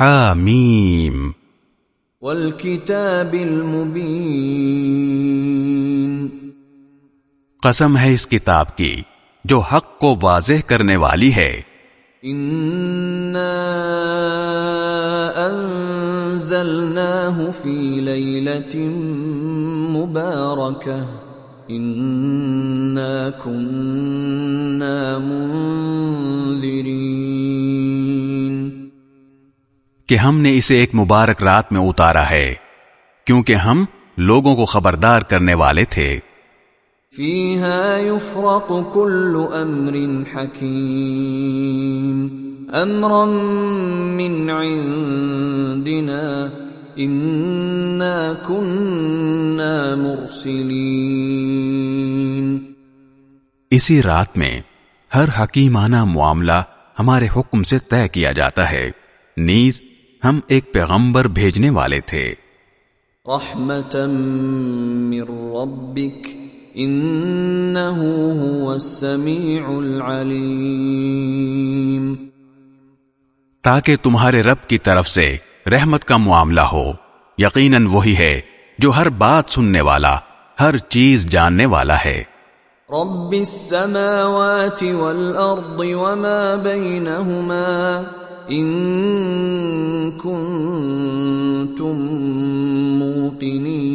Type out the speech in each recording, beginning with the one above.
حامیم والکتاب المبین قسم ہے اس کتاب کی جو حق کو واضح کرنے والی ہے۔ انزلناه في ليلة مباركة. انا كنا منذرين. کہ ہم نے اسے ایک مبارک رات میں اتارا ہے کیونکہ ہم لوگوں کو خبردار کرنے والے تھے۔ فيها يفرق كل امر حكيم۔ امرا من عندنا انا كنا مرسلين۔ اسی رات میں ہر حکیمانہ معاملہ ہمارے حکم سے طے کیا جاتا ہے۔ نیز ہم ایک پیغمبر بھیجنے والے تھے۔ رحمة من ربك انه هو السميع العليم تاکہ تمہارے رب کی طرف سے رحمت کا معاملہ ہو۔ یقیناً وہی ہے جو ہر بات سننے والا ہر چیز جاننے والا ہے۔ رب السماوات والارض وما بينهما ان موقنين.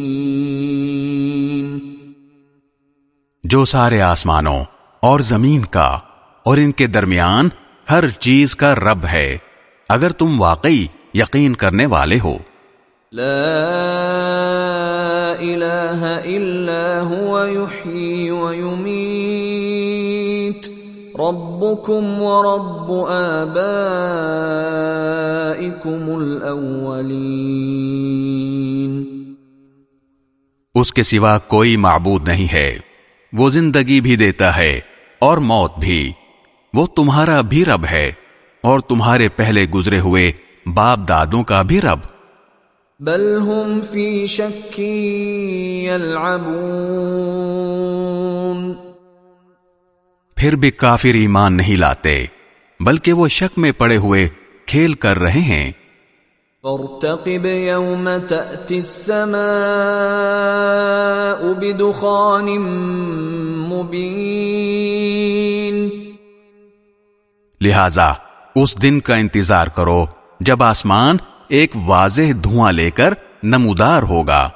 جو سارے آسمانوں اور زمین کا اور ان کے درمیان ہر چیز کا رب ہے اگر تم واقعی یقین کرنے والے ہو۔ لا اله الا هو يحيي ويميت. ربكم ورب آبائكم الاولين اس کے سوا کوئی معبود نہیں ہے وہ زندگی بھی دیتا ہے اور موت بھی۔ وہ تمہارا بھی رب ہے اور تمہارے پہلے گزرے ہوئے باپ دادوں کا بھی رب۔ بل هم في شك يلعبون پھر بھی کافر ایمان نہیں لاتے بلکہ وہ شک میں پڑے ہوئے کھیل کر رہے ہیں۔ فارتقب يوم تأتي السماء بدخان مبين لہذا اس دن کا انتظار کرو جب آسمان ایک واضح دھواں لے کر نمودار ہوگا۔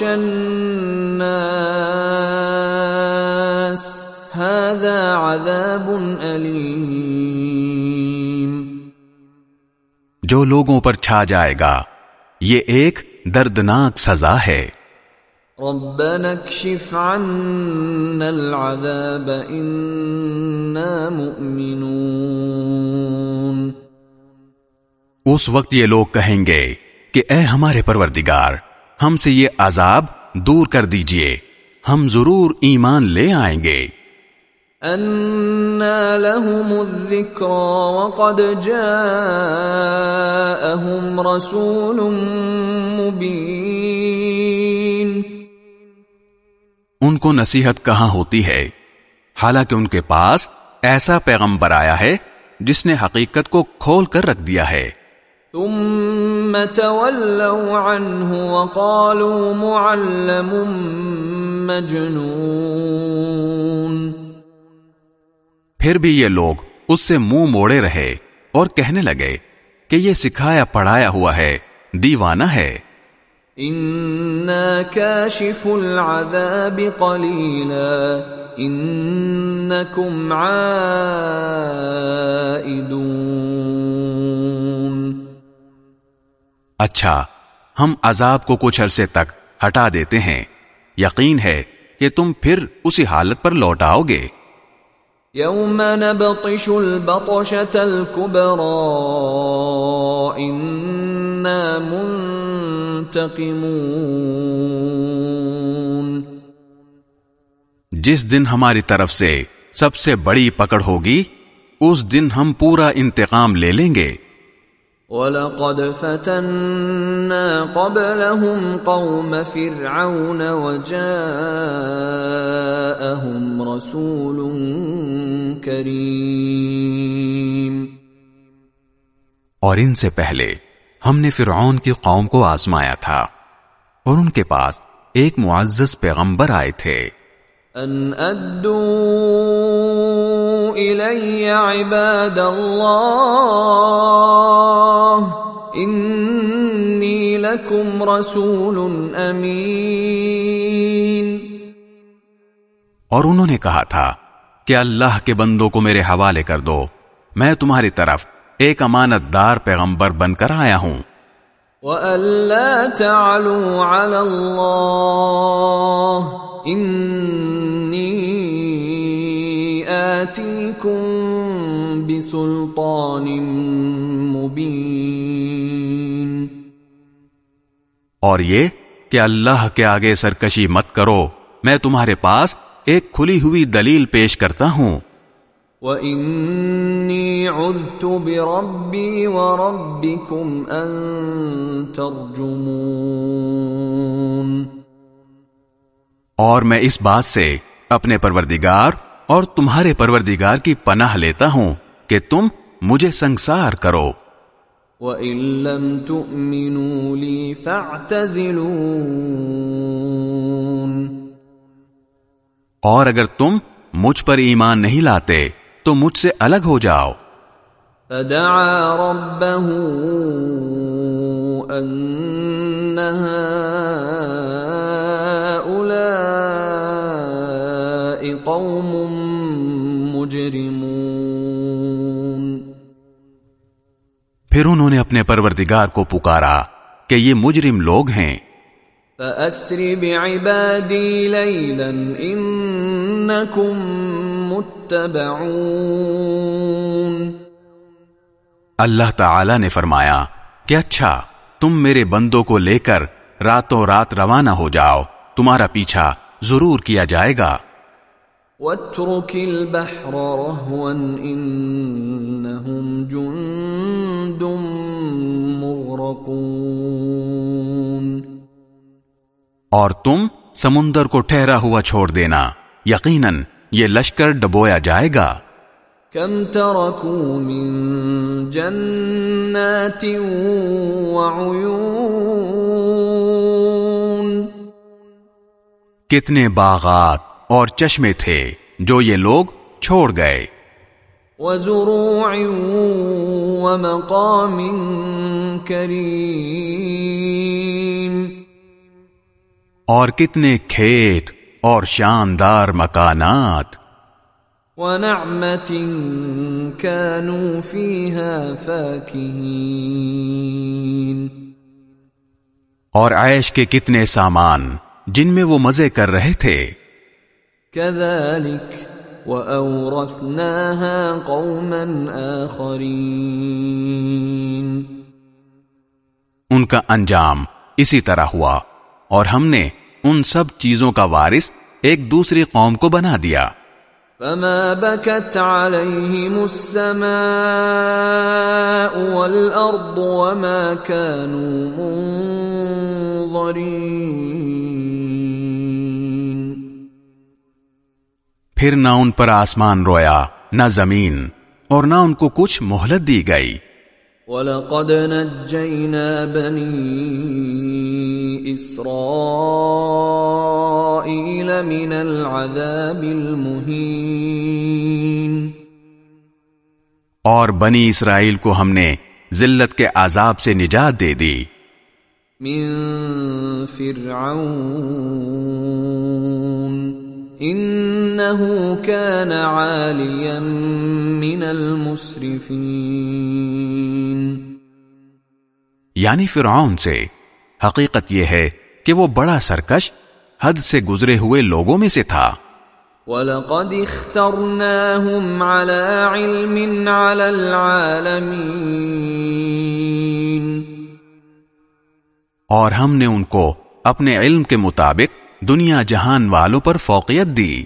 الناس۔ هذا عذاب أليم۔ جو لوگوں پر چھا جائے گا یہ ایک دردناک سزا ہے۔ ربنا اكشف عنا العذاب إنا مؤمنون۔ اس وقت یہ لوگ کہیں گے کہ اے ہمارے پروردگار ہم سے یہ عذاب دور کر دیجیے ہم ضرور ایمان لے آئیں گے۔ أنا لهم الذكرى وقد جاءهم رسول مبين ان کو نصیحت کہاں ہوتی ہے؟ حالانکہ ان کے پاس ایسا پیغمبر آیا ہے جس نے حقیقت کو کھول کر رکھ دیا ہے۔ ثم تولوا عنه وقالوا معلم مجنون پھر بھی یہ لوگ اس سے منہ موڑے رہے اور کہنے لگے کہ یہ سکھایا پڑھایا ہوا ہے دیوانہ ہے۔ كاشف العذاب قليلا إنكم عائدون۔ اچھا ہم عذاب کو کچھ عرصے تک ہٹا دیتے ہیں۔ یقین ہے کہ تم پھر اسی حالت پر لوٹ آؤ گے۔ یوم نبطش البطشت الكبرى إنا منتقمون جس دن ہماری طرف سے سب سے بڑی پکڑ ہوگی، اس دن ہم پورا انتقام لے لیں گے۔ وَلَقَدْ فَتَنَّا قَبْلَهُمْ قَوْمَ فِرْعَوْنَ وَجَاءَهُمْ رَسُولٌ كَرِيمٌ اور ان سے پہلے ہم نے فرعون کی قوم کو آزمایا تھا اور ان کے پاس ایک معزز پیغمبر آئے تھے۔ ان ادو الی عباد اللہ انی لکم رسول امین اور انہوں نے کہا تھا کہ اللہ کے بندوں کو میرے حوالے کر دو میں تمہاری طرف ایک امانت دار پیغمبر بن کر آیا ہوں۔ وَأَلَّا تَعْلُوا عَلَى اللَّهِ انی آتیکم بسلطان مبین اور یہ کہ اللہ کے آگے سرکشی مت کرو۔ میں تمہارے پاس ایک کھلی ہوئی دلیل پیش کرتا ہوں۔ وَإِنِّي عُذْتُ بِرَبِّي وَرَبِّكُمْ أَن تَرْجُمُونَ۔ اور میں اس بات سے اپنے پروردگار اور تمہارے پروردگار کی پناہ لیتا ہوں کہ تم مجھے سنسار کرو۔ وَإِن لَّمْ تُؤْمِنُوا لِي فَاعْتَزِلُونَ اور اگر تم مجھ پر ایمان نہیں لاتے تو مجھ سے الگ ہو جاؤ۔ فدعا ربه أن هؤلاء قوم مجرمون پھر انہوں نے اپنے پروردگار کو پکارا کہ یہ مجرم لوگ ہیں۔ فأسر بعبادي ليلا إنكم متبعون۔ اللہ تعالی نے فرمایا کہ اچھا تم میرے بندوں کو لے کر راتوں رات روانہ ہو جاؤ تمہارا پیچھا ضرور کیا جائے گا۔ واترك البحر رهوا إنهم جند مغرقون اور تم سمندر کو ٹھہرا ہوا چھوڑ دینا۔ یقیناً یہ لشکر ڈبویا جائے گا۔ كم تركوا من جنات وعيون کتنے باغات اور چشمے تھے جو یہ لوگ چھوڑ گئے۔ وزروع ومقام كريم۔ اور کتنے کھیت اور شاندار مکانات۔ ونعمة كانوا فيها فاكهين۔ اور عیش کے کتنے سامان جن میں وہ مزے کر رہے تھے۔ كذلك وأورثناها قوما آخرين. ان کا انجام اسی طرح ہوا اور ہم نے ان سب چیزوں کا وارث ایک دوسری قوم کو بنا دیا۔ فما بكت عليهم السماء والأرض وما كانوا منظرين. پھر نہ ان پر آسمان رویا نہ زمین اور نہ ان کو کچھ مہلت دی گئی۔ وَلَقَدْ نَجَّيْنَا بَنِي إِسْرَائِيلَ مِنَ الْعَذَابِ الْمُهِينِ۔ اور بنی اسرائیل کو ہم نے ذلت کے عذاب سے نجات دے دی۔ من فرعون۔ انه كان عاليا من المسرفين. یعنی فرعون سے حقیقت یہ ہے کہ وہ بڑا سرکش حد سے گزرے ہوئے لوگوں میں سے تھا۔ وَلَقَدِ اخْتَرْنَاهُمْ عَلَى عِلْمٍ عَلَى الْعَالَمِينَ. اور ہم نے ان کو اپنے علم کے مطابق دنیا جہان والوں پر فوقیت دی۔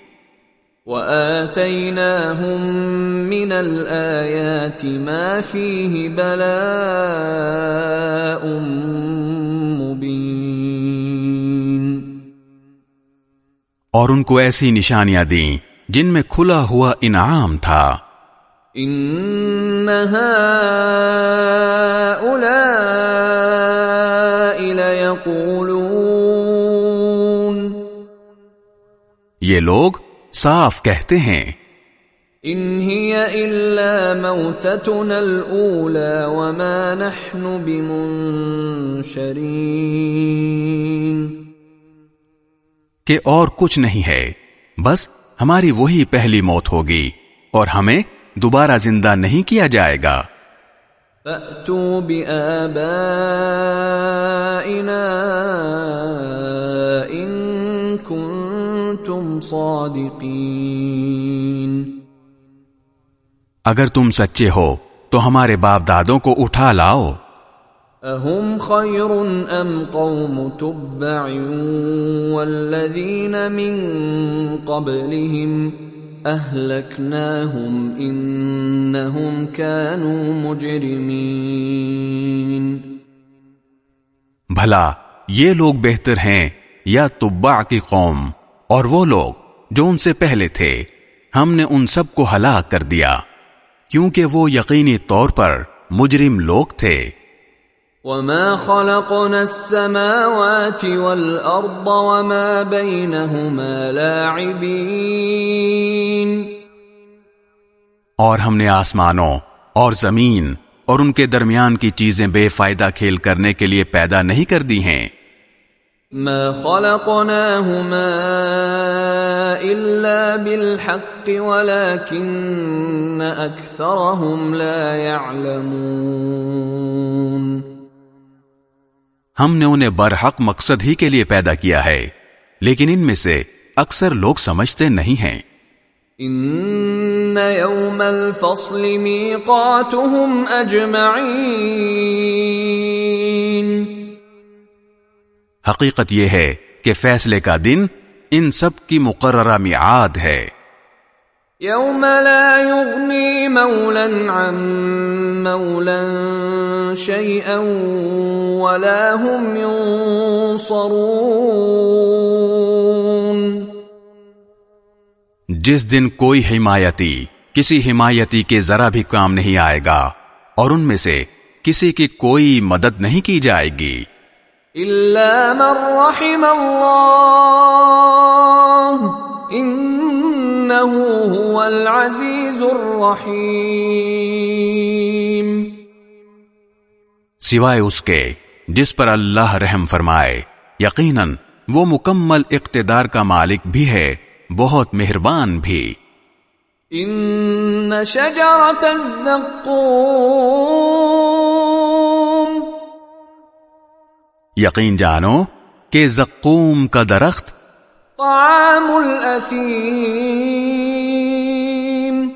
وَآتَيْنَاهُمْ مِنَ الْآيَاتِ مَا فِيهِ بَلَاءٌ مُبِينٌ۔ اور ان کو ایسی نشانیاں دیں جن میں کھلا ہوا انعام تھا۔ ان هؤلاء ليقولون یہ لوگ صاف کہتے ہیں۔ ان هي الا موتتنا الاولى وما نحن بمنشرين کہ اور کچھ نہیں ہے بس ہماری وہی پہلی موت ہوگی اور ہمیں دوبارہ زندہ نہیں کیا جائے گا۔ فأتوا بآبائنا إن كنتم صادقين۔ اگر تم سچے ہو تو ہمارے باپ دادوں کو اٹھا لاؤ۔ أهم خير أم قوم تبع والذين من قبلهم أهلكناهم إنهم كانوا مجرمين بھلا یہ لوگ بہتر ہیں یا تبع کی قوم؟ اور وہ لوگ جو ان سے پہلے تھے ہم نے ان سب کو ہلاک کر دیا کیونکہ وہ یقینی طور پر مجرم لوگ تھے۔ وما خلقنا السماوات والأرض وما بينهما لاعبين۔ اور ہم نے آسمانوں اور زمین اور ان کے درمیان کی چیزیں بے فائدہ کھیل کرنے کے لیے پیدا نہیں کر دی ہیں۔ ما خلقناهما إلا بالحق ولكن أكثرهم لا يعلمون۔ ہم نے انہیں برحق مقصد ہی کے لیے پیدا کیا ہے لیکن ان میں سے اکثر لوگ سمجھتے نہیں ہیں۔ ان يوم الفصل ميقاتهم اجمعين حقیقت یہ ہے کہ فیصلے کا دن ان سب کی مقررہ میعاد ہے۔ يوم لا يغني مولا عن مولا شيئا ولا هم ينصرون جس دن کوئی حمایتی کسی حمایتی کے ذرا بھی کام نہیں آئے گا اور ان میں سے کسی کی کوئی مدد نہیں کی جائے گی۔ الا من رحم الله انه هو العزيز الرحيم سوائے اس کے جس پر اللہ رحم فرمائے یقیناً وہ مکمل اقتدار کا مالک بھی ہے بہت مہربان بھی۔ ان شجرة الزقوم یقین جانو کہ زقوم کا درخت طعام الأثيم.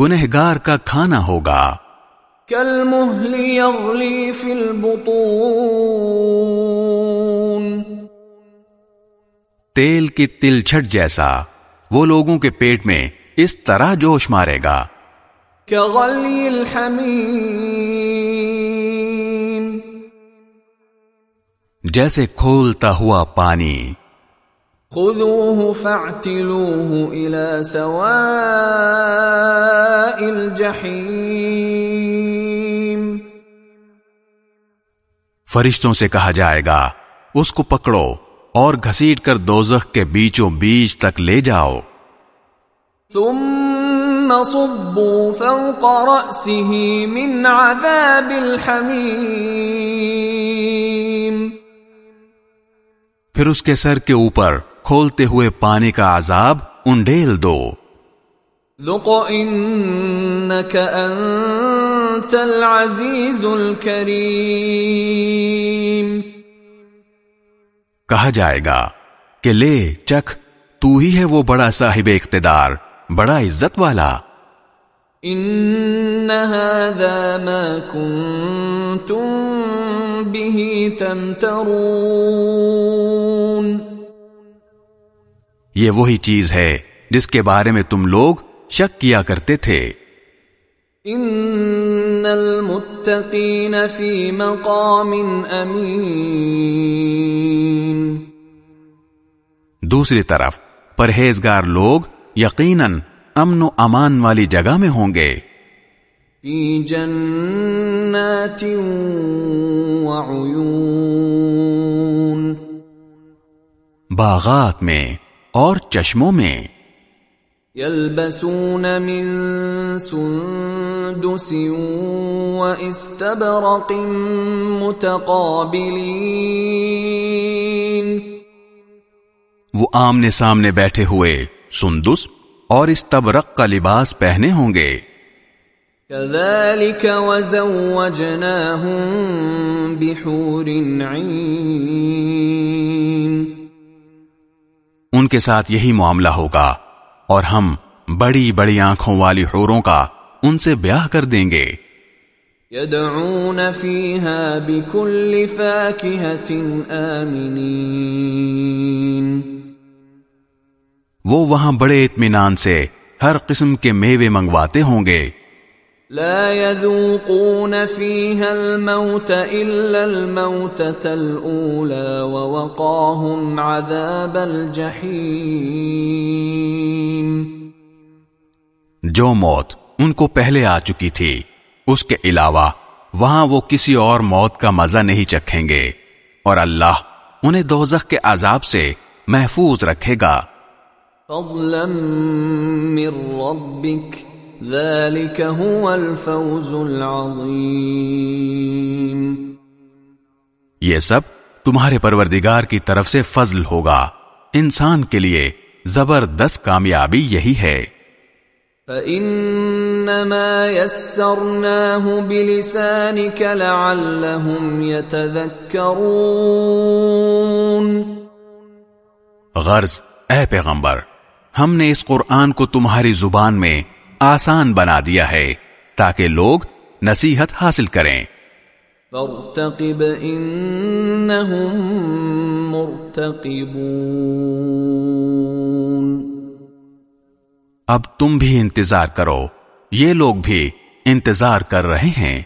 گنہگار کا کھانا ہوگا۔ كالمهل يغلي في البطون. تیل کی تل چھٹ جیسا وہ لوگوں کے پیٹ میں اس طرح جوش مارے گا۔ كغلي الحميم جیسے کھولتا ہوا پانی۔ خذوه فاعتلوه إلى سواء الجحيم۔ فرشتوں سے کہا جائے گا اس کو پکڑو اور گھسیٹ کر دوزخ کے بیچوں بیچ تک لے جاؤ۔ ثم صبوا فوق رأسه من عذاب الحميم۔ پھر اس کے سر کے اوپر کھولتے ہوئے پانی کا عذاب انڈیل دو۔ ذق إنك أنت العزيز الكريم۔ کہا جائے گا کہ لے چکھ تو ہی ہے وہ بڑا صاحب اقتدار بڑا عزت والا۔ ان هذا ما كنتم به تمترون یہ وہی چیز ہے جس کے بارے میں تم لوگ شک کیا کرتے تھے۔ ان المتقین فی مقام امین دوسری طرف پرہیزگار لوگ یقیناً امن و امان والی جگہ میں ہوں گے۔ فی جنات وعیون۔ باغات میں اور چشموں میں۔ یلبسون من سندس واستبرق متقابلین۔ وہ آمنے سامنے بیٹھے ہوئے سندس اور اس تبرق کا لباس پہنے ہوں گے۔ كذلك وزوجناهم بحور عين۔ ان کے ساتھ یہی معاملہ ہوگا اور ہم بڑی بڑی آنکھوں والی حوروں کا ان سے بیاہ کر دیں گے۔ يدعون فيها بكل فاكهة آمنين۔ وہ وہاں بڑے اطمینان سے ہر قسم کے میوے منگواتے ہوں گے۔ لا يذوقون فيها الموت إلا الموتة الأولى ووقاهم عذاب الجحيم۔ جو موت ان کو پہلے آ چکی تھی اس کے علاوہ وہاں وہ کسی اور موت کا مزہ نہیں چکھیں گے اور اللہ انہیں دوزخ کے عذاب سے محفوظ رکھے گا۔ فضلا من ربك ذلك هو الفوز العظيم۔ یہ سب تمہارے پروردگار کی طرف سے فضل ہوگا۔ انسان کے لیے زبردست کامیابی یہی ہے۔ فإنما يسرناه بلسانك لعلهم يتذكرون۔ غرض اے پیغمبر ہم نے اس قرآن کو تمہاری زبان میں آسان بنا دیا ہے تاکہ لوگ نصیحت حاصل کریں۔ فارتقب إنهم مرتقبون۔ اب تم بھی انتظار کرو یہ لوگ بھی انتظار کر رہے ہیں۔